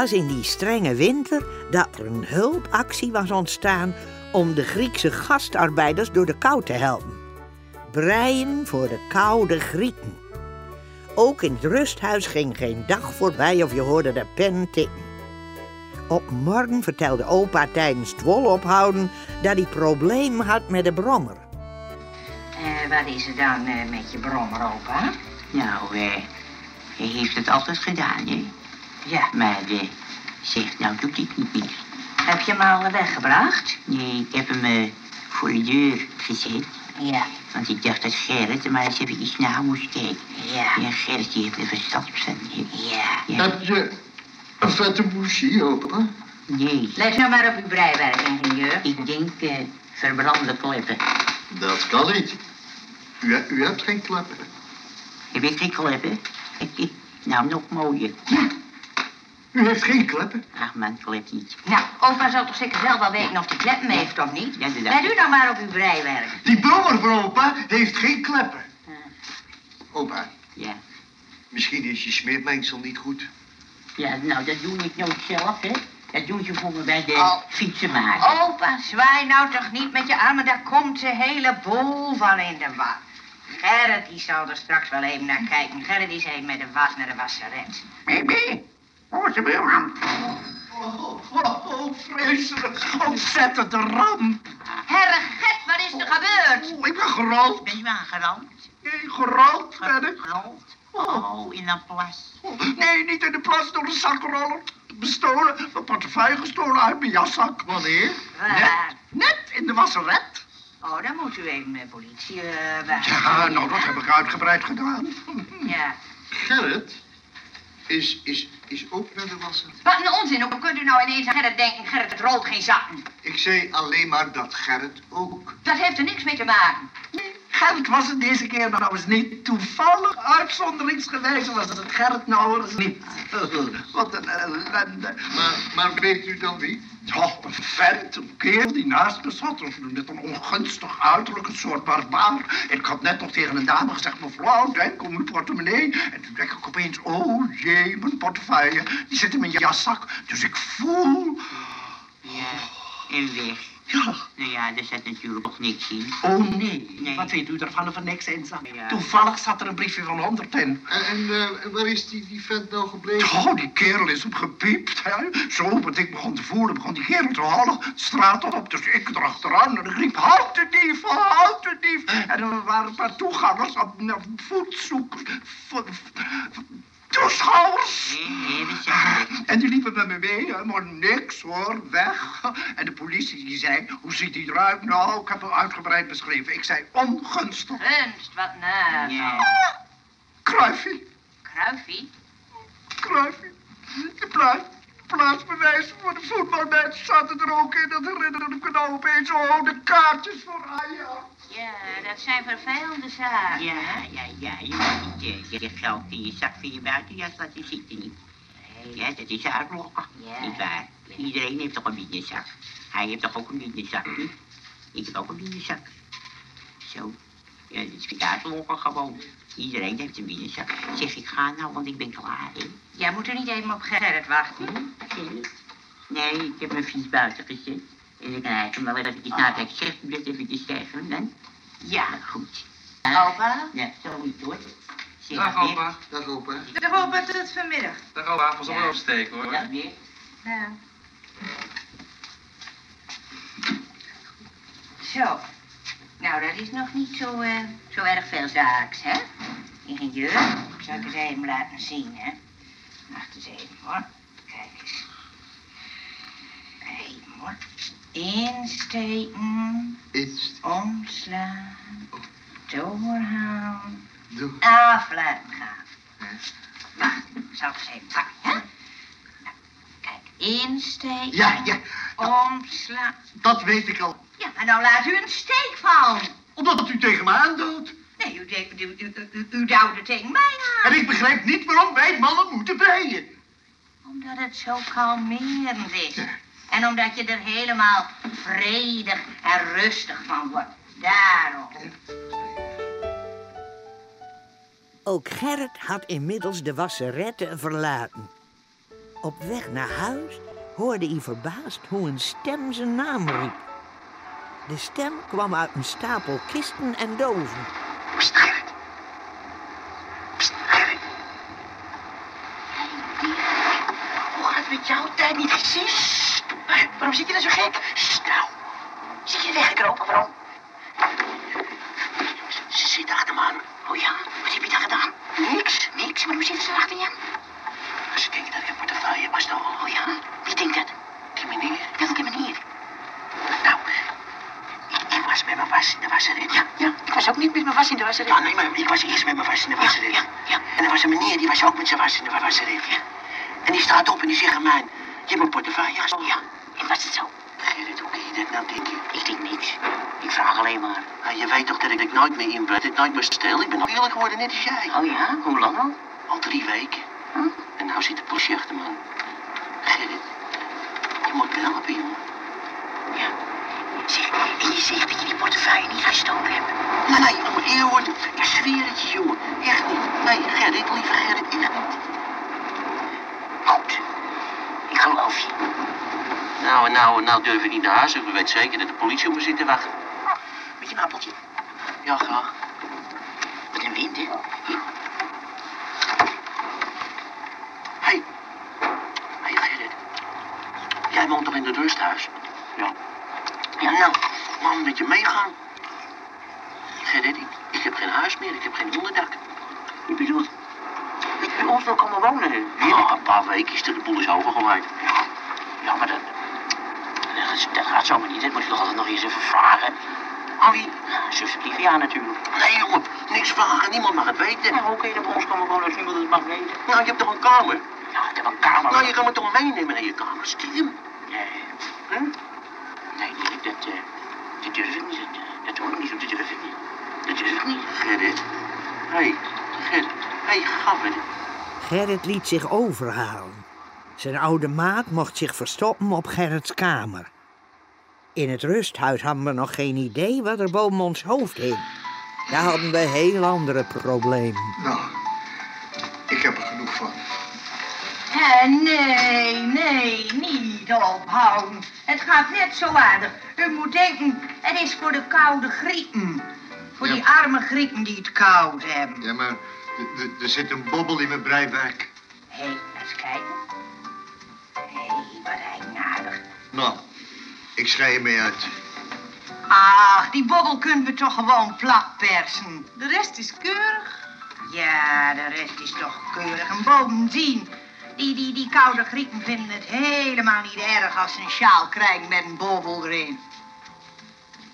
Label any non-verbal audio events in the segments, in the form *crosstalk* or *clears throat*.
was in die strenge winter dat er een hulpactie was ontstaan om de Griekse gastarbeiders door de kou te helpen. Breien voor de koude Grieken. Ook in het rusthuis ging geen dag voorbij of je hoorde de pen tikken. Op morgen vertelde opa tijdens het wolophouden dat hij problemen had met de brommer. Eh, wat is er dan eh, met je brommer, opa? Nou, eh, hij heeft het altijd gedaan, hè? Ja. Maar, eh, zeg, nou doet hij het niet meer. Heb je hem al weggebracht? Nee, ik heb hem eh, voor de deur gezet. Ja. Want ik dacht dat Gerrit er maar eens even iets naar moest kijken. Ja. Ja, Gerrit die heeft er verstand. Ja. Ja. Heb je een vette bougie, opa? Nee, Let nou maar op uw breiwerk, ingenieur. ik denk eh, verbrande kleppen. Dat kan niet. U, u hebt geen kleppen. Heb ik geen kleppen? *laughs* nou, nog mooier. U heeft geen kleppen? Ach man, klep niet. Nou, opa zal toch zeker zelf wel weten of hij kleppen heeft of niet? Ja, dat Let u nou maar op uw breiwerk. Die brommer van opa heeft geen kleppen. Opa, Ja. misschien is je smeermengsel niet goed. ja, nou dat doe ik nooit zelf, hè. Dat doen ze voor me bij de Oh. fietsenmaker. Opa, zwaai nou toch niet met je armen, daar komt de hele boel van in de was. Gerrit, die zal er straks wel even naar kijken. Gerrit, die is even met de was naar de wasseret. Baby, hoe ze buurman? Oh, oh, oh, vreselijk. Ontzettende ramp. Herreget, wat is er gebeurd? Oh, ik ben gerold. Ben je aangerand? Nee, gerold ben ik. Gerold? Oh, in een plas. Oh, Nee, niet in de plas door de zakroller. Bestolen, mijn portefeuille gestolen uit mijn jaszak. Wanneer? Waar? Net in de wasseret. Oh, dan moet u even de politie eh waar- Ja, nou, dat heb ik uitgebreid gedaan. Ja. Gerrit is, is, is ook naar de wassen. Wat een onzin, hoe kunt u nou ineens aan Gerrit denken? Gerrit, het rolt geen zakken. Ik zei alleen maar dat Gerrit ook. Dat heeft er niks mee te maken. Gerrit was het deze keer nou eens niet. Toevallig, uitzonderingsgewijs was het Gerrit nou eens niet. *laughs* Wat een ellende. Maar, maar weet u dan wie? Ja, een vent, een kerel die naast me zat. Met een ongunstig uiterlijk, een soort barbaar. Ik had net nog tegen een dame gezegd, mevrouw, denk om uw portemonnee. En toen denk ik opeens, oh jee, mijn portefeuille. Die zit in mijn jaszak. Dus ik voel, Ja, en weg. Ja, Nou ja, er zat natuurlijk nog niks in. oh nee. Nee. Wat weet u ervan of er niks in zat? Ja. Toevallig zat er een briefje van 100 in. En, en eh, waar is die, die vent nou gebleven? Oh, die kerel is hem gepiept, hè. Zo, wat ik begon te voelen, begon die kerel te halen, de straat op. Dus ik erachteraan en ik riep, houd de dief, houd de dief. En er waren een paar toegangers op, op toeschouwers. Nee, nee. En die liepen met me mee, hè, maar niks hoor, weg. En de politie die zei, hoe ziet hij eruit? Nou, ik heb hem uitgebreid beschreven. Ik zei, ongunstig. Gunst, wat naar. Ja. Kruifie, Kruifie? Kruifie. De plaatsbewijs voor de voetbalmatch zaten er ook in. Dat herinnerde ik me nou opeens. Oh, de kaartjes voor Ajax. Ja, dat zijn vervelende zaken. Ja, ja, ja, je moet niet eh, je geld in je zak van je buitenjas laten zitten niet. Ja, dat is uitlokken. Ja. Niet waar? Iedereen heeft toch een binnenzak. Hij heeft toch ook een binnenzak, niet? Ik heb ook een binnenzak. Zo. Ja, dat is uitlokken gewoon. Iedereen heeft een binnenzak. Zeg, ik ga nou, want ik ben klaar, hè. Jij moet er niet even op Gerrit wachten. Gerrit? Nee, ik heb mijn fiets buiten gezet. En ik kan eigenlijk wel even naar het zeg, dat even te zeggen, dan. Ja, goed. Opa? Ja, zo niet hoor. Dag opa. Dag opa. De opa tot vanmiddag. Dag opa, op Ja. opsteken hoor. Dag weer. Ja. Zo. Nou, dat is nog niet zo, eh, zo erg veel zaaks, hè? Ingenieur, ik zal het eens even laten zien, hè? Wacht eens even, hoor. Kijk eens. Even, hoor. Insteken, Iets. omslaan, doorhalen, Doe. af laten gaan. Wacht, zal ik eens even pakken, hè? Nou, kijk, insteken. Ja, ja, Omslaan. dat weet ik al. Maar nou laat u een steek vallen. Omdat u tegen me aandoet. Nee, u, deed- u, u, u, u duwde tegen mij aan. En ik begrijp niet waarom wij mannen moeten breien. Omdat het zo kalmerend is. En omdat je er helemaal vredig en rustig van wordt. Daarom. Ook Gerrit had inmiddels de wasserette verlaten. Op weg naar huis hoorde hij verbaasd hoe een stem zijn naam riep. De stem kwam uit een stapel kisten en dozen. Pst, Gerrit. Pst, Gerrit. Hoe gaat het met jou? Tijd niet? Sst. Waarom zit je dan zo gek? Sst, nou. Zit je weggekropen? Waarom? Ze, zit achter me aan. Oh ja? Wat heb je dan gedaan? Niks. Niks? Maar hoe zitten ze achter je? Ze denken dat ik een portefeuille gestolen. Oh ja? Wie denkt dat? Die meneer. Welke meneer? Nou, was met mijn was in de wasserin. Ja, ja. Ik was ook niet met mijn was in de wasserin. Ja, nee, maar ik was eerst met mijn was in de wasserin. Ja, ja, En er was een meneer, die was ook met zijn was in de wasserin. Ja. En die staat op en die zegt aan mij, je hebt een portefeuille gestolen. Ja, en was het zo? Gerrit, hoe kun je dit nou denken? Ik denk niks. Ik vraag alleen maar. je weet toch dat ik nooit meer inbreid, dat ik nooit meer stel. Ik ben nog eerlijk geworden, net als jij. Oh ja? Hoe lang al? Al drie weken. En nou zit de politie achter me. Gerrit, je moet me helpen, jongen. Ja. Zeg, en je zegt dat je die portefeuille niet gestolen hebt? Nee, om eer worden. Ik zweer het je, jongen. Echt niet. Nee, Gerrit, lieve Gerrit, echt niet. Goed. Ik geloof je. Nou, nou, nou durf ik niet naar huis. Ik weet zeker dat de politie op me zit te wachten. Met je een appeltje? Ja, graag. Wat een wind, hè? Hé. Hé, Gerrit. Jij woont toch in het rusthuis? Ja. Ja, nou, man, met je meegaan. Gerrit, ik, ik heb geen huis meer. Ik heb geen onderdak. Je bedoelt? Dat je bij ons wil komen wonen? Ja, een paar weken is er de boel is overgewaaid. Ja, maar dat, dat, dat gaat zomaar niet. Dat moet je toch altijd nog eens even vragen. Aan wie? Zus Livia natuurlijk. Nee, jongen, niks vragen. Niemand mag het weten. Hoe kun je er bij ons komen wonen als niemand het mag weten? Nou, je hebt toch een kamer? Ja, ik heb een kamer. Nou, je kan me toch meenemen naar je kamer, stiekem? Dat, eh, dat durf ik niet. Dat, dat hoor ik niet dat durf ik niet. Dat durf ik niet. Gerrit. Hé, hey, Gerrit. Hé, hey, gabbert. Gerrit liet zich overhalen. Zijn oude maat mocht zich verstoppen op Gerrits kamer. In het rusthuis hadden we nog geen idee wat er boven ons hoofd hing. Daar hadden we heel andere problemen. Nou, ik heb er genoeg van. Eh, nee, nee, niet ophouden. Het gaat net zo aardig. U moet denken, het is voor de koude Grieken. Voor die arme Grieken die het koud hebben. Ja, maar er zit een bobbel in mijn breiwerk. Hé, hey, eens kijken. Hé, hey, wat eigenaardig. Nou, ik schrijf je mee uit. Ach, die bobbel kunnen we toch gewoon plat persen. De rest is keurig. Ja, de rest is toch keurig. En bovendien, die, die, die koude Grieken vinden het helemaal niet erg als ze een sjaal krijgen met een bobbel erin.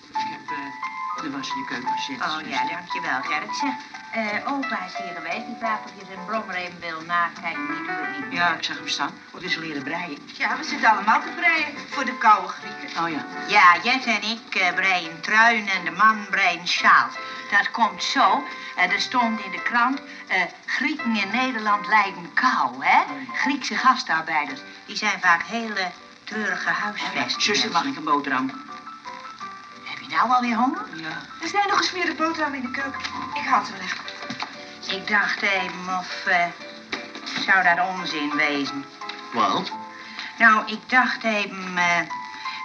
Ik heb eh, de was in de keuken gezet. Oh ja, dankjewel, Gerrit. Zeg, eh, opa is hier geweest. Die zijn brommer even wil nakijken. Die doet het niet. Ja, ik zag hem staan. Wat is er leren breien? Ja, we zitten allemaal te breien voor de koude Grieken. Oh ja. Ja, Jet en ik eh, breien truien en de man breien sjaals. Dat komt zo. eh, er stond in de krant, eh, Grieken in Nederland lijden kou, hè? Griekse gastarbeiders, die zijn vaak hele treurige huisvesten. Zuster, mag ik een boterham? Je nou alweer honger? Ja. Er zijn nog gesmeerde boterham in de keuken. Ik haal ze wel even. Ik dacht even of, eh, zou dat onzin wezen? Wat? Nou, ik dacht even, eh,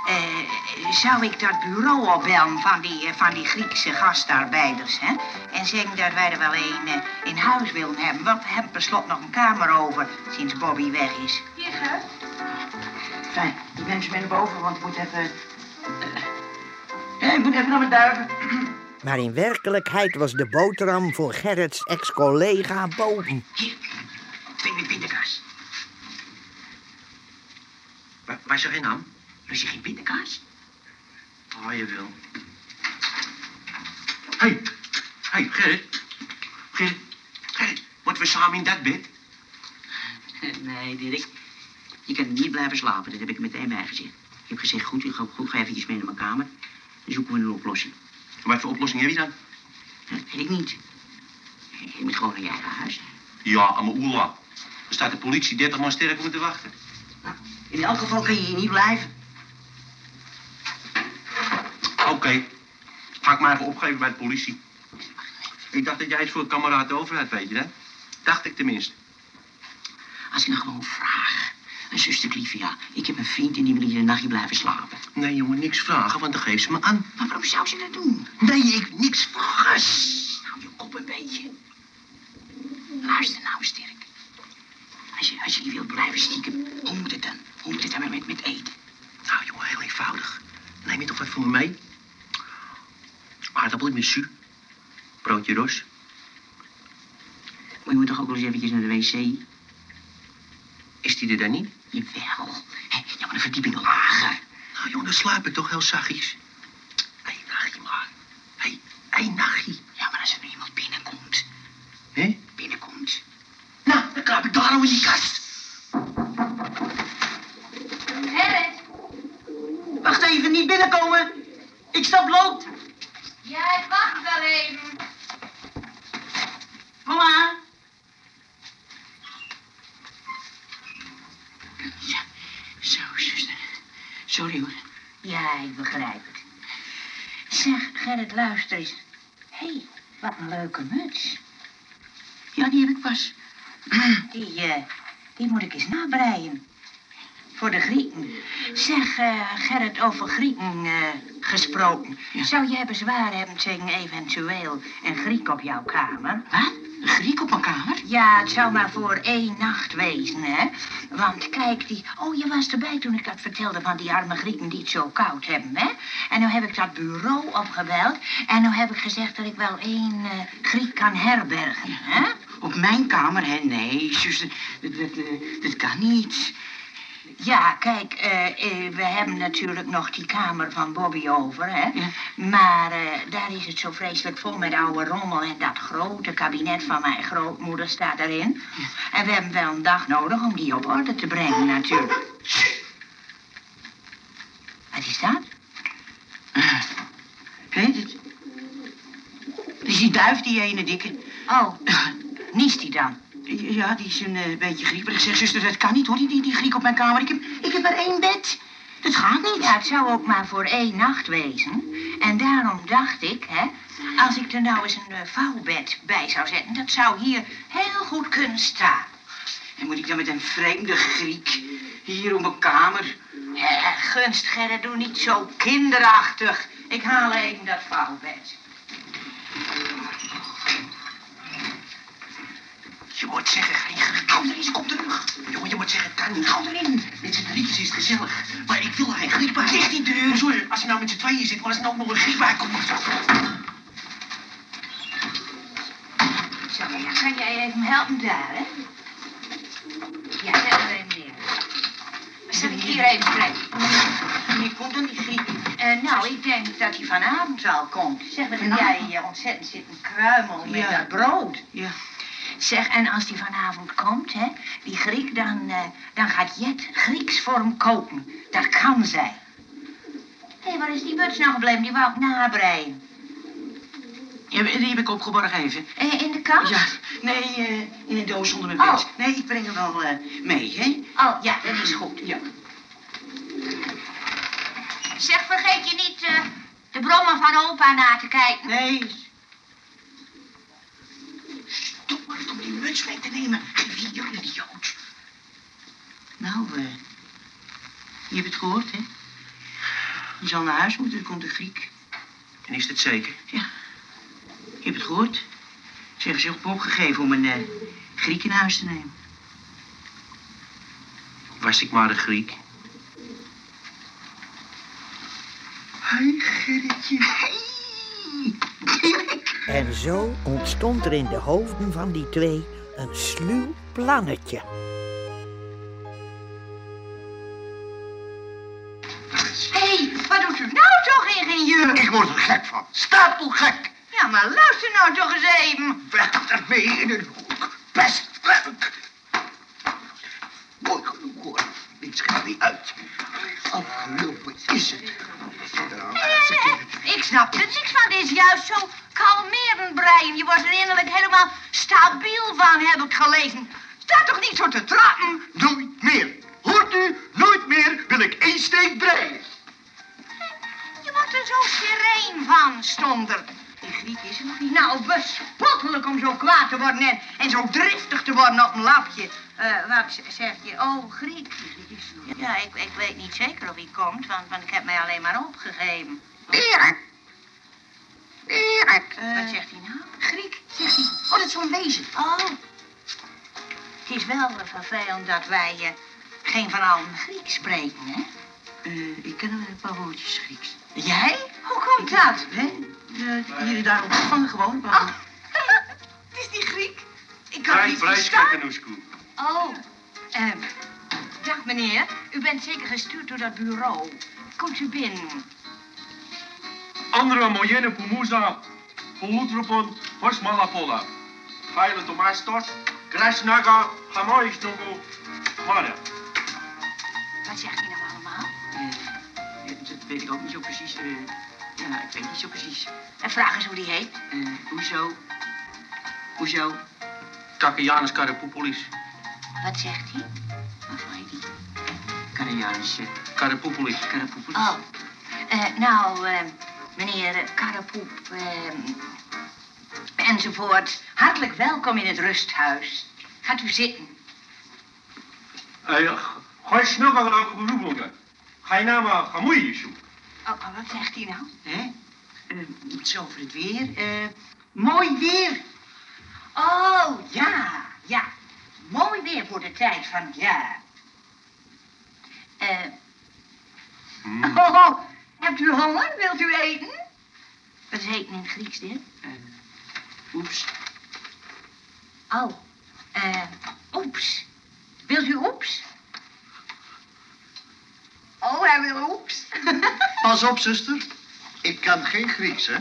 eh, zou ik dat bureau opbellen van die, van die Griekse gastarbeiders, hè? En zeggen dat wij er wel een eh, in huis willen hebben, want we hebben per slot nog een kamer over sinds Bobby weg is. Hier, Gert. Fijn, ze mee naar boven, want ik moet even... ik moet even naar mijn duiven. Maar in werkelijkheid was de boterham voor Gerrits ex-collega boven. Hier, twee pindakaas. Waar, waar is er geen ham? Lust je geen pindakaas? Oh, je wil. Hé, hey, hey, Gerrit. Gerrit, Gerrit, moeten we samen in dat bed? *laughs* Nee, Dirk. Je kan niet blijven slapen, dat heb ik meteen bij gezegd. Ik heb gezegd, goed, ik ga, goed, ga eventjes mee naar mijn kamer. Zoeken we een oplossing. Wat voor oplossing heb je dan? Dat weet ik niet. Je moet gewoon naar je eigen huis. Ja, aan mijn oela. Er staat de politie 30 man sterk om te wachten. In elk geval kun je hier niet blijven. Oké. Ga ik maar even opgeven bij de politie. Ik dacht dat jij iets voor een kameraad de overheid weet je dat? Dacht ik tenminste. Als ik nou gewoon vraag. Een zuster Clivia, ik heb een vriend en die wil hier een nachtje blijven slapen. Nee, jongen, niks vragen, want dan geeft ze me aan. Maar waarom zou ze dat doen? Nee, ik niks vragen. Nou, je kop een beetje. Luister nou, Sterk. Als je, als je hier wilt blijven stiekem, hoe moet het dan? Hoe moet het dan met, met eten? Nou, jongen, heel eenvoudig. Neem je toch wat voor me mee? Aardappel met su. Broodje ros. Maar je moet toch ook wel eens eventjes naar de wc? Is die er dan niet? Jawel. Hé, Ja, maar een verdieping lager. Nou, jongen, dan slaap ik toch heel zachtjes. Eén nachtje maar. Hé, hey, één nachtje. Ja, maar als er nu iemand binnenkomt. Hé? Binnenkomt. Nou, dan klaap ik daar al in die kast. Gerrit! Wacht even, niet binnenkomen. Ik sta bloot. Ja, ik wacht wel even. Kom maar. Ja, zo, zuster. Sorry hoor. Ja, ik begrijp het. Zeg, Gerrit, luister eens. Hé, hey, wat een leuke muts. Ja, die heb ik pas. Die, eh, die moet ik eens nabreien. Voor de Grieken. Zeg, eh, Gerrit, over Grieken eh, gesproken. Ja. Zou jij bezwaar hebben tegen eventueel een Griek op jouw kamer? Wat? Een Griek op mijn kamer? Ja, het zou maar voor één nacht wezen, hè? Want kijk, die... Oh, je was erbij toen ik dat vertelde van die arme Grieken die het zo koud hebben, hè? En nu heb ik dat bureau opgebeld. En nu heb ik gezegd dat ik wel één eh, Griek kan herbergen, hè? Op mijn kamer, hè? Nee, zuster, dat, dat, dat kan niet. Ja, kijk, eh, eh, we hebben natuurlijk nog die kamer van Bobby over, hè? Ja. Maar eh, daar is het zo vreselijk vol met oude rommel en dat grote kabinet van mijn grootmoeder staat erin. En we hebben wel een dag nodig om die op orde te brengen, natuurlijk. Wat is dat? Hé, is die duif, die ene dikke. Oh, niest die dan? Ja, die is een eh, beetje grieperig. Ik zeg, zuster, dat kan niet hoor, die, die, die Griek op mijn kamer. Ik heb, ik heb maar één bed. Dat gaat niet. Ja, het zou ook maar voor één nacht wezen. En daarom dacht ik, hè, als ik er nou eens een eh, vouwbed bij zou zetten, dat zou hier heel goed kunnen staan. En moet ik dan met een vreemde Griek hier op mijn kamer? Hè, gunst, Gerrit, doe niet zo kinderachtig. Ik haal even dat vouwbed. Je moet zeggen, geen Griek. Kom erin, kom terug. Jongen, je moet zeggen, het kan niet. Gauw erin. Met z'n drietjes is het gezellig. Maar ik wil geen Griek bij. Dicht die deur. Sorry, als je nou met z'n tweeën zit, maar als er nou ook nog een Griek bij komt. Zo, ja, kan jij even helpen daar, hè? Ja, zet er even neer. Zet ik hier even plek. Wanneer komt dan die Griek? Eh, nou, ik denk dat hij vanavond al komt. Zeg, wat heb jij hier ontzettend zitten kruimel met Ja. dat brood. Ja. Zeg, en als die vanavond komt, hè, die Griek, dan, eh, dan gaat Jet Grieks voor hem koken. Dat kan zij. Hé, waar is die muts nou gebleven? Die wou ik nabreien. ja, die heb ik opgeborgen even. Eh, in de kast? Ja, nee, eh, in een doos onder mijn Oh. bed. Nee, ik breng hem wel mee, hè? Oh, ja, dat is goed. Ja. Zeg, vergeet je niet de brommen van opa na te kijken. Nee. Stop maar om die muts mee te nemen. Hier, jullie idioot. Nou, eh, je hebt het gehoord, hè? Je zal naar huis moeten, er komt een Griek. En is het zeker? Ja, je hebt het gehoord. Ze hebben zich op opgegeven om een eh, Griek in huis te nemen. Was ik maar een Griek. Hé, Gerritje. En zo ontstond er in de hoofden van die twee een sluw plannetje. Hé, hey, wat doet u nou toch, ingenieur? Ik word er gek van. Stapelgek. Ja, maar luister nou toch eens even. Weg ermee in een hoek. Pestwerk. iets gaat niet uit. Afgelopen is het. Eh, Ik snap er niks van. Dit is juist zo kalmerend, Brian. Je wordt er innerlijk helemaal stabiel van, heb ik gelezen. Sta toch niet zo te trappen? Nooit meer. Hoort u? Nooit meer wil ik één steek breien. Je wordt er zo sereen van, stond er. Die Griek is er nog niet. Nou, bespottelijk om zo kwaad te worden en, en zo driftig te worden op een lapje. Eh, wat zeg je? Oh, Griek. Ja, ik, ik weet niet zeker of hij komt, want, want ik heb mij alleen maar opgegeven. Erik. Wat zegt hij nou? Griek, zegt hij. Oh, dat is zo'n wezen. Oh. Het is wel eh, vervelend dat wij eh, geen van allen Grieks spreken, hè? Eh, ik ken wel een paar woordjes Grieks. Jij? Hoe komt dat? Hè? Eh, hier en daar ontvangen gewoon. Oh, *laughs* het is die Griek. Ik kan het niet verstaan. Oh, ehm, dag meneer. U bent zeker gestuurd door dat bureau. Komt u binnen. Andere Mojene Pumuza, Pulutropon, Horsmalapola. Gaile Tomastos, Krasnaga, Hamoisnogo, Mara. Wat zegt hij nou allemaal? Eh, dat weet ik ook niet zo precies. eh. ja, ik weet niet zo precies. En vraag eens hoe die heet. Eh, hoezo? Hoezo? Takianis Karapopolis. Wat zegt hij? Wat heet die? Karajanus. Uh, Karapopolis. Karapoepolis. Oh, eh, nou, eh, meneer eh, Karapoep eh, enzovoort. Hartelijk welkom in het rusthuis. Gaat u zitten. Ga snugger dan ook beroepen. Ga je naam Gamoeishu. Oh, oh, wat zegt hij nou? Hè? Eh, iets over het weer. Eh, mooi weer. Oh, ja, ja. Mooi weer voor de tijd van het jaar. Eh, oh, hebt u honger? Wilt u eten? Wat is eten in het Grieks dit? Eh, oeps. Oh, eh, oeps. Wilt u oeps? Oh, hij wil oeps. *laughs* Pas op, zuster. Ik kan geen Grieks, hè.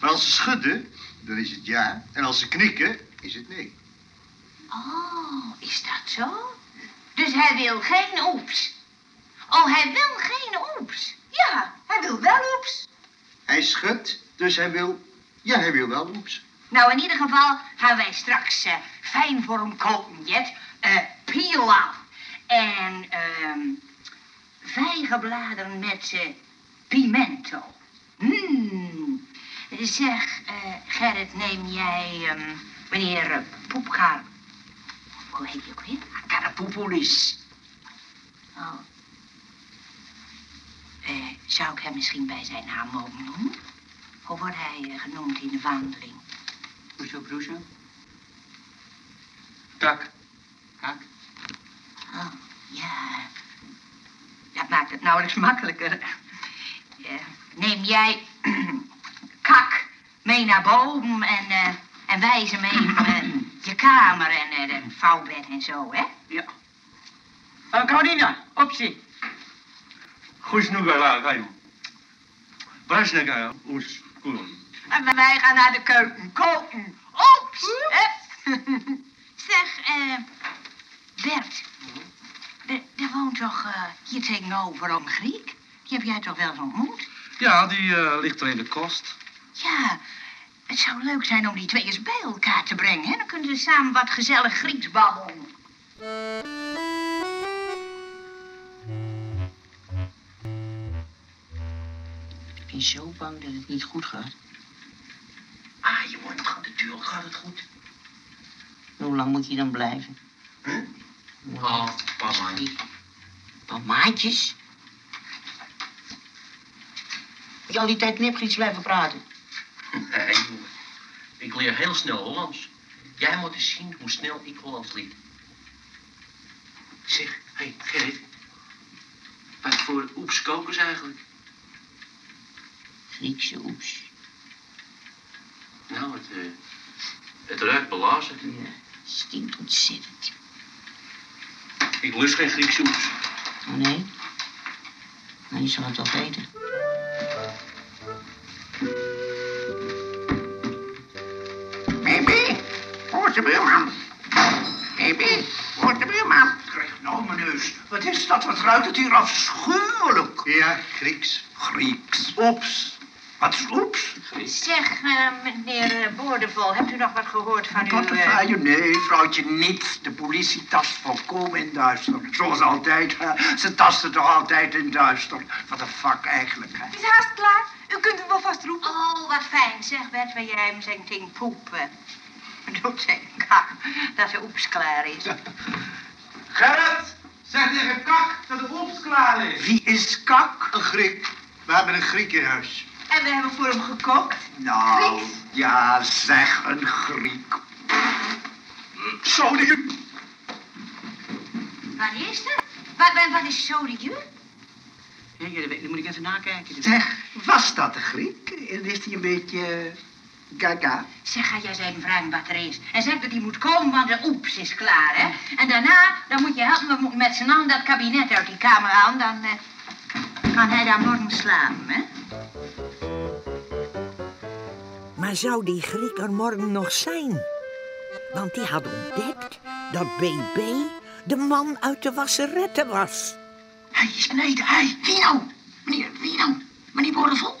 Maar als ze schudden, dan is het ja. En als ze knikken, is het nee. Oh, is dat zo? Dus hij wil geen oeps. Oh, hij wil geen oeps. Ja, hij wil wel oeps. Hij schudt, dus hij wil... Ja, hij wil wel oeps. Nou, in ieder geval gaan wij straks eh, fijn voor hem koken, Jet. Eh pilaf. En ehm vijgenbladeren met eh, pimento. Mmm. Zeg, Gerrit, neem jij ehm, meneer uh, Poepkar... Hoe heet je ook weer? Karapoepolis. Oh. Eh, zou ik hem misschien bij zijn naam mogen noemen? Hoe wordt hij eh, genoemd in de wandeling? Hoezo, broezo? Tak. Kak. Oh, ja. Dat maakt het nauwelijks makkelijker. Eh, neem jij *clears throat* kak mee naar boven en, en wijs hem even je kamer en het vouwbed en zo, hè? Ja. Uh, Carolina, optie. Gusnuga Gaim. Brasnaga, Oes. En wij gaan naar de keuken koken. Oeps! *laughs* zeg, eh, Bert. Er, er woont toch eh, hier tegenover een Griek? Die heb jij toch wel eens ontmoet? Ja, die eh, ligt er in de kost. Ja, het zou leuk zijn om die twee eens bij elkaar te brengen. Hè? Dan kunnen ze samen wat gezellig Grieks babbelen. Ben zo bang dat het niet goed gaat. Ah, je wordt toch natuurlijk gaat het goed. Hoe lang moet je dan blijven? Oh, papa. Een paar maandjes? Moet je al die tijd knipgiets blijven praten? Nee, jongen. Ik leer heel snel Hollands. Jij moet eens zien hoe snel ik Hollands leer. Zeg, hé, hey, Gerrit. Wat voor oeps koken ze eigenlijk? Griekse oeps. Nou, het, eh, het ruikt belazen. Ja, stinkt ontzettend. Ik lust geen Griekse oeps. Oh nee? Nou, je zal het wel weten. Baby, hoort je Wilhelm? Hé, Baby, wordt de buurman. Krijg nou mijn neus. Wat is dat? Wat ruikt het hier afschuwelijk? Ja, Grieks. Grieks. Oeps. Wat is oeps? Zeg, eh, meneer eh, Boordevol, hebt u nog wat gehoord van uw... eh, Portefeuille? Nee, vrouwtje, niet. De politie tast volkomen in duister. Zoals altijd. Ze tasten toch altijd in duister. Wat een vak eigenlijk. Hè. Het is haast klaar. U kunt hem wel vast roepen. Oh, wat fijn. Zeg, Bert, wil jij hem zijn ding poepen? Doet zijn kak dat de oeps klaar is. *laughs* Gerrit, zeg tegen Kak dat de ops klaar is. Wie is kak? Een Griek. We hebben een Griek in huis. En we hebben voor hem gekookt. Nou, Grieks? ja, zeg een Griek. Sodium. Wat is er? Wat, wat, wat is sodium? Ja, ja, dat moet ik even nakijken. Zeg, was dat een Griek? Is hij een beetje eh, gaga? Zeg, ga jij even vragen wat er is. En zeg dat hij moet komen, want de oeps is klaar, hè? En daarna, dan moet je helpen, we moeten met z'n allen dat kabinet uit die kamer aan. Dan eh, kan hij daar morgen slapen, hè? Maar zou die Griek er morgen nog zijn? Want die had ontdekt dat BB de man uit de wasseretten was. Hij is beneden, hij. Wie nou? Meneer, wie nou? Meneer Boordevol?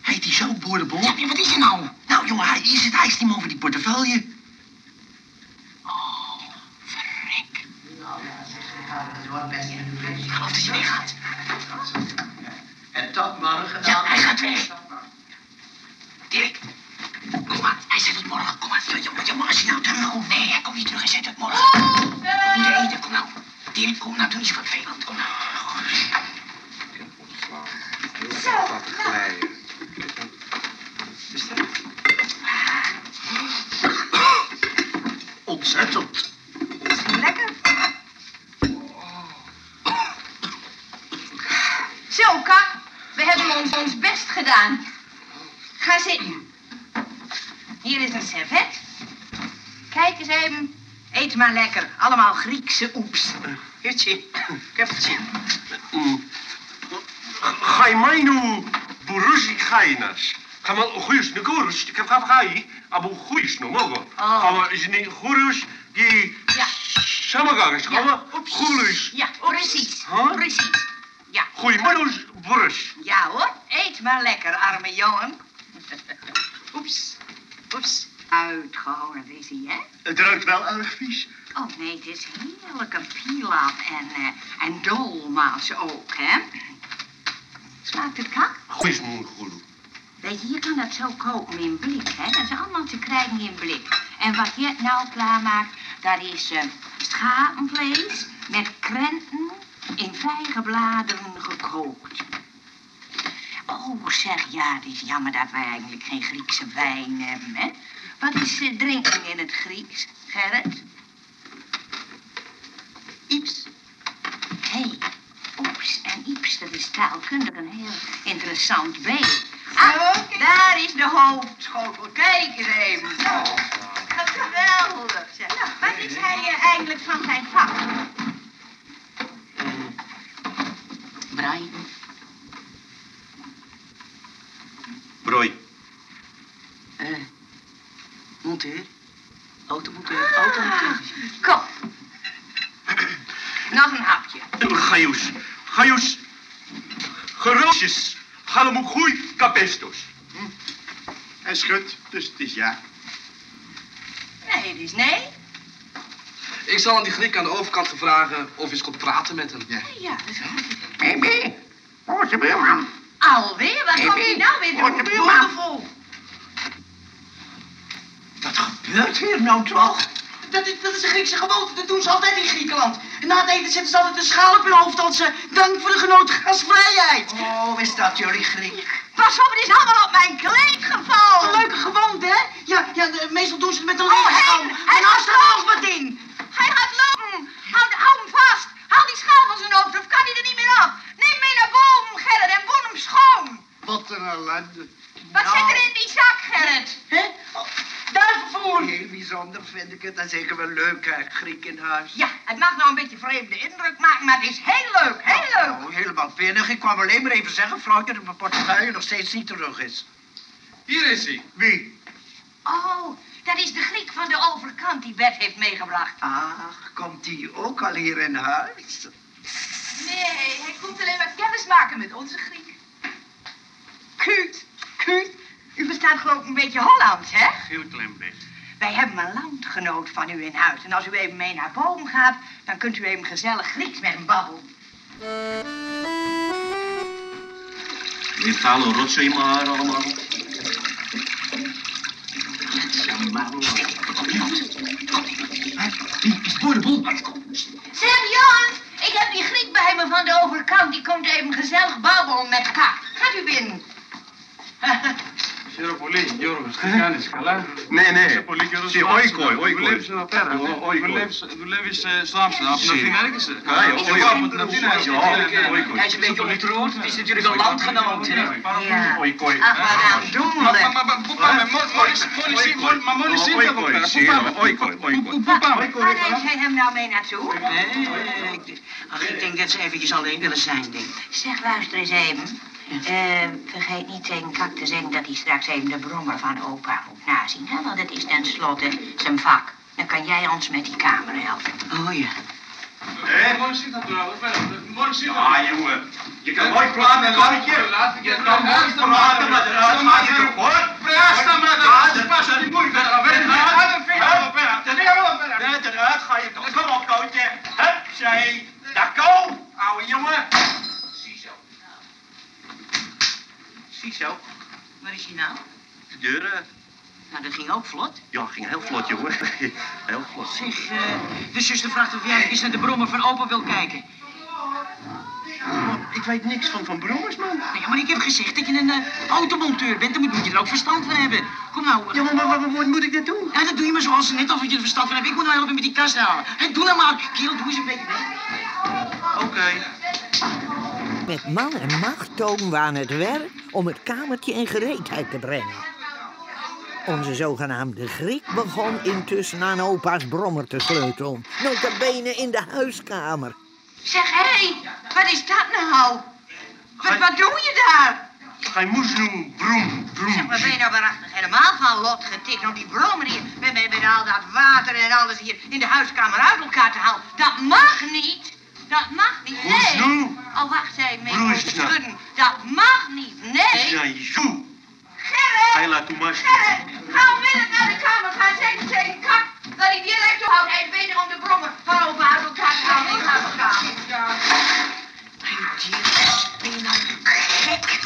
Heet hij zo, Boordebol? Ja, wat is er nou? Nou, jongen, hij is het. Hij is die man van die portefeuille. Verrek. Ik geloof dat je weggaat. En tot morgen Ja, hij gaat weg. Kom maar. Hij zet het morgen. Kom maar. Jongen, jongen, als hij nou terugkomt. Nee, hij komt niet terug. Hij zet het morgen. Niet eten, kom nou. Dirk, kom nou, doe eens vervelend. Kom nou. Ontzettend. Lekker. Zo, Kak. We hebben ons, ons best gedaan. Ga zitten. Hier is een servet. Kijk eens even. Eet maar lekker. Allemaal Griekse oeps. Hirtje, keffertje. Gaimainu burushi gainas. Kamal goeis ne gurus, ik heb gaf gai, abu goeis no mogo. Oh. Kamal is niet gurus, die kamal oeps. goeis. Ja, precies. Huh? Precies. Ja. Goeie manus burus. Ja hoor, eet maar lekker, arme jongen. *laughs* Oeps, oeps. Uitgehouden is hij, hè? Het ruikt wel erg vies. Oh nee, het is heerlijke pilaf en, eh en dolma's ook, hè? Smaakt het kak? Moe gulu. Weet je, je kan dat zo koken in blik, hè? Dat is allemaal te krijgen in blik. En wat je nou klaarmaakt, dat is eh, schapenvlees met krenten in vijgenbladeren gekookt. Oh, zeg, ja, het is jammer dat wij eigenlijk geen Griekse wijn hebben, hè? Wat is eh, drinken in het Grieks, Gerrit? Ips. Hé, hey, oeps en ips, dat is taalkundig een heel interessant beeld. Ah, daar is de hoofdschotel. Kijk eens even. Geweldig, zeg. Wat is hij eh, eigenlijk van zijn vak? Brian. Brooi. Eh, monteur. Automonteur, automonteur. Kom. *clears throat* Nog een hapje. Gaius. Gaius. Geroosjes. Galemu goei kapestos. Hij schudt, dus het is ja. Nee, het is nee. Ik zal aan die Griek aan de overkant vragen of je eens komt praten met hem. Ja. Ja, dat is goed. Baby, waar is de buurman? Alweer? Wat komt hij nou weer Wordt de buurman? Wat gebeurt hier nou toch? Dat is, dat is een Griekse gewoonte, dat doen ze altijd in Griekenland. En na het eten zetten ze altijd een schaal op hun hoofd als ze dank voor de genoten gasvrijheid. Oh, is dat jullie Griek? Pas op, het is allemaal op mijn kleed Een gevallen. leuke gewoonte, hè? Ja, ja meestal doen ze het met een Oh, hij En als gaat er nog wat in. Hij gaat lopen. Hou, hou hem vast. Haal die schaal van zijn hoofd of kan hij er niet meer af. Neem mee naar boven, Gerrit, en boen hem schoon. Wat een ellende. Wat Nou. zit er in die zak, Gerrit? Hè? Oh, duivenvoer. Heel bijzonder vind ik het. Dan zeker wel leuk, hè, Griek in huis. Ja, het mag nou een beetje vreemde indruk maken, maar het is heel leuk, heel leuk. Oh, helemaal vinnig. Ik kwam alleen maar even zeggen, vrouwtje, dat mijn portefeuille nog steeds niet terug is. Hier is hij. Wie? Oh, Dat is de Griek van de overkant die Bert heeft meegebracht. Ach, komt die ook al hier in huis? Nee, hij komt alleen maar kennis maken met onze Griek. Kuut, U verstaat geloof ik een beetje Hollands, hè? Heel klein beetje. Wij hebben een landgenoot van u in huis. En als u even mee naar boven gaat, dan kunt u even gezellig Grieks met hem babbelen. Vuile rotzooi in mijn haar allemaal. Die is voor de boel. Zeg, ik heb die Griek bij me van de overkant. Die komt even gezellig babbelen met kak. Gaat u binnen. Χαίρομαι πολύ, Γιώργος. Τι κάνεις, καλά. Ναι, ναι. Είσαι πολύ καιρό Zie, oikoi, oikoi. Δουλεύεις εδώ πέρα. Εγώ, ναι. oikoi. Δουλεύεις, δουλεύεις ε, στο Άμστερνταμ. Από την Zie. Αθήνα έρχεσαι. Ja, ja, Εγώ oikoi. από την Αθήνα Ja, έρχεσαι. oikoi. Hij is een beetje ontroerd. Het is natuurlijk een landgenoot, hè? Ja. Oikoi. Ach, wat Μα, aandoenlijk. μα, μα, πού πάμε, μόλις, μόλις, μόλις, μόλις, μα μόλις ήρθε εδώ Oikoi, πέρα. Πού zie je πάμε, wel, oikoi, πού, oikoi. πού, πού πάμε. Waar neemt zij hem nou mee naartoe? Eh, ik, ach, ik denk dat ze eventjes alleen willen zijn, denk ik. Zeg, luister eens even. Ehm, vergeet niet tegen kak te zeggen dat hij straks even de brommer van opa moet nazien. Hè? Want het is tenslotte zijn vak. Dan kan jij ons met die kamer helpen. Oh ja. Hé, morgen zit dat wel. Ah jongen. Je kan mooi praten met Larretje. Je kan mooi praten met de erop, hoor. Met. Die moet je verder weg. Ga een verder. De verder. Nee, ga je toch. Kom op, kootje. Hup, zij. Daar kom. Oude jongen. Ziezo. Waar is hij nou? De deur uit. Nou, dat ging ook vlot. Ja, ging heel vlot, jongen. *laughs* Heel vlot. Zeg, eh, de zuster vraagt of jij eens naar de brommer van opa wil kijken. Ik weet niks van, van brommers, man. Nou ja, maar ik heb gezegd dat je een eh, automonteur bent. Dan moet, moet je er ook verstand van hebben. Kom nou. eh, Ja, maar, maar, maar wat moet ik dat doen? Ja, dat doe je maar zoals ze net alsof je er verstand van hebt. Ik moet nou helpen met die kast halen. Hé, doe nou maar. Kerel, doe eens een beetje mee. Oké. Met man en macht togen we aan het werk om het kamertje in gereedheid te brengen. Onze zogenaamde Griek begon intussen aan opa's brommer te sleutelen. Notabene in de huiskamer. Zeg, hé, hey, wat is dat nou? Wat, wat doe je daar? Hij moest doen. Broem, broem. Zeg, maar ben je nou waarachtig helemaal van lot getikt om die brommer hier met, met, met al dat water en alles hier in de huiskamer uit elkaar te halen? Dat mag niet. Dat mag niet. Hoezo? Nee. Oh, wacht even, mee te snap. schudden. Dat mag niet. Nee. Ja, zo. Gerrit! Hij laat toen maar. Gerrit! Ga onmiddellijk naar de kamer gaan. Zeg tegen Kak dat hij direct houdt. Is beter om de brommer van opa uit elkaar te halen. Ik ga naar de kamer. Ben je nou gek?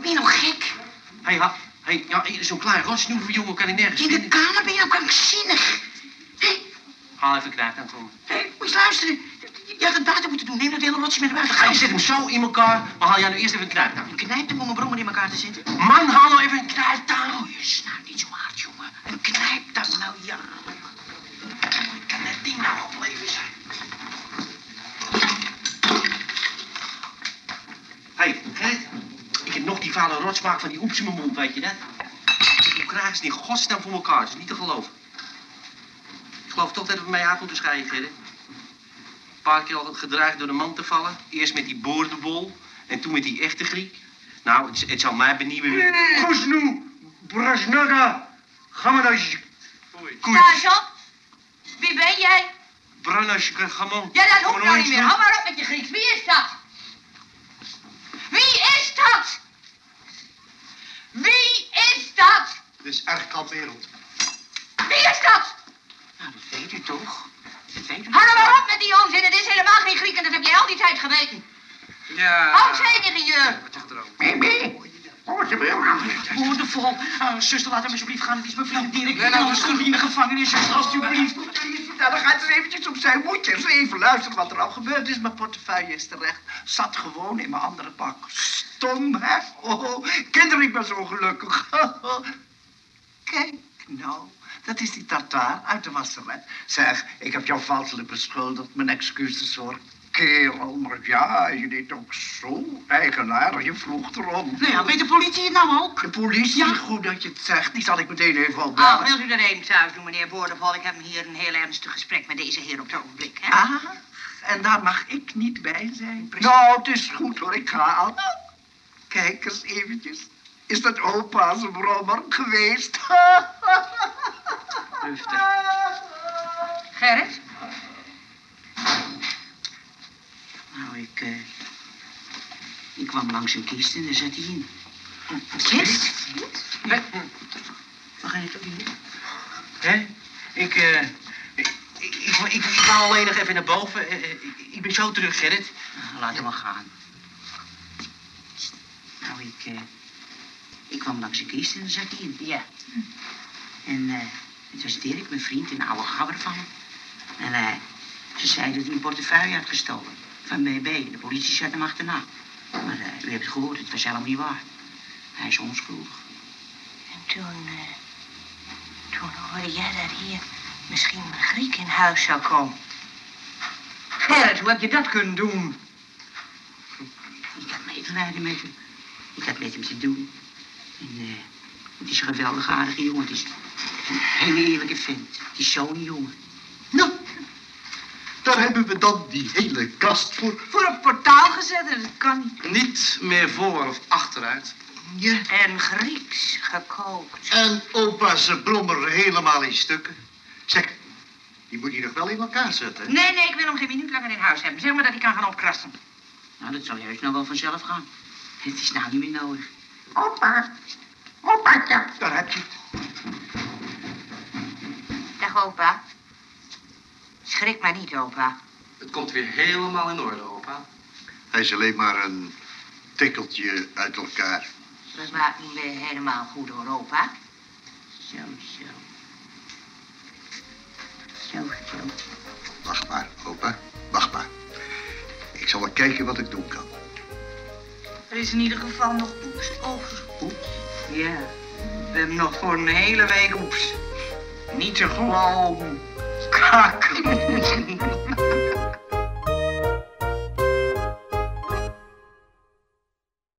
Ben je nou gek? Hij had... Hij, ja, zo'n klein rotsnoever jongen kan hij nergens In de kamer ben je nou krankzinnig. Hé, Haal even knijp aan komen. hé, moet je luisteren. Je had het buiten moeten doen. Neem dat hele rotje met naar buiten. Ga Ga je zet hem zo in elkaar, maar haal jij nu eerst even een knijptang. Een knijptang om mijn brommer in elkaar te zetten. Man, haal nou even een knijptang. Oh, je snaart niet zo hard, jongen. Een knijptang, nou ja. Kan dat ding nou opleven zijn? Hé, hey, ik heb nog die vuile rotsmaak van die oeps in mijn mond, weet je dat? Hoe krijgen ze die godsnaam voor elkaar? Dat is niet te geloven. Ik geloof toch dat we mee uit moeten scheiden, Gerrit. Een paar keer al gedreigd door de man te vallen. Eerst met die boordebol en toen met die echte Griek. Nou, het, het zal mij benieuwen. Kusnu. Sta eens op. Wie ben jij? Brannash, gamon. Ja, dat hoeft nou niet meer. Hou maar op met je Grieks. Wie is dat? Wie is dat? Wie is dat? Dit is erg kalmerend. Wie is dat? Nou, dat weet u toch? U Hou nou maar op met die onzin. Het is helemaal geen Griek en dat heb jij al die tijd geweten. Ja. Hou zijn ingenieur. Wat zegt er ook? Woordenvol. Oh, zuster, laat hem alsjeblieft gaan. Het is mijn vriend Dirk. En anders terug in de gevangenis, zuster, alsjeblieft. Nou, dan gaat eens eventjes op zijn moedje. Eens even luisteren wat er al gebeurd is. Mijn portefeuille is terecht. Zat gewoon in mijn andere pak. Stom, hè? Oh, kinderen, ik ben zo gelukkig. *laughs* Kijk nou, dat is die tartaar uit de wasseret. Zeg, ik heb jou valselijk beschuldigd. Mijn excuses hoor. Kerel, maar ja, je deed ook zo eigenaardig. Je vroeg erom. Nou ja, weet de politie het nou ook? De politie, Ja. goed dat je het zegt. Die zal ik meteen even opbellen. Oh, wilt u er even thuis doen, meneer Boordevol? Ik heb hier een heel ernstig gesprek met deze heer op het ogenblik, hè? Ah, en daar mag ik niet bij zijn. Nou, het is goed hoor, ik ga al. Kijk eens eventjes. Is dat opa's brommer geweest? *laughs* Gerrit? Nou, ik, eh, ik kwam langs een kist en daar zat hij in. Kist? Waar ga je toch hier? Hè? Ik, eh... Ik, ik, ik, ik, wou alleen nog even naar boven. Eh, eh, Ik, ben zo terug, Gerrit. Nou, laat hem maar gaan. Nou, ik, eh, ik kwam langs een kist en daar zat hij in. Ja. En eh, het was Dirk, mijn vriend, een oude gabber van hem. En eh, ze zei dat hij mijn portefeuille had gestolen. Van BB. De politie zat hem achterna. Maar eh, u hebt het gehoord, het was helemaal niet waar. Hij is onschuldig. En toen, eh, toen hoorde jij dat hier misschien een Griek in huis zou komen. Gerrit, hoe heb je dat kunnen doen? Ik had medelijden met hem. Ik had met hem te doen. En eh, het is een geweldig aardige jongen. Het is een hele eerlijke vent. Het is zo'n jongen. Nou, daar hebben we dan die hele kast voor. Voor een portaal gezet en dat kan niet. Niet meer voor of achteruit. Ja. En Grieks gekookt. En opa zijn brommer helemaal in stukken. Zeg, die moet je nog wel in elkaar zetten. Nee, nee, ik wil hem geen minuut langer in huis hebben. Zeg maar dat hij kan gaan opkrassen. Nou, dat zal juist nou wel vanzelf gaan. Het is nou niet meer nodig. Opa. Opa, ja. Daar heb je het. Dag, opa. Schrik maar niet, opa. Het komt weer helemaal in orde, opa. Hij is alleen maar een tikkeltje uit elkaar. Dat maakt niet weer helemaal goed, hoor, opa. Zo, zo. Zo, zo. Wacht maar, opa. Wacht maar. Ik zal wel kijken wat ik doen kan. Er is in ieder geval nog oeps over. Oeps. Ja, we hebben nog voor een hele week oeps. Niet te geloven. Kak.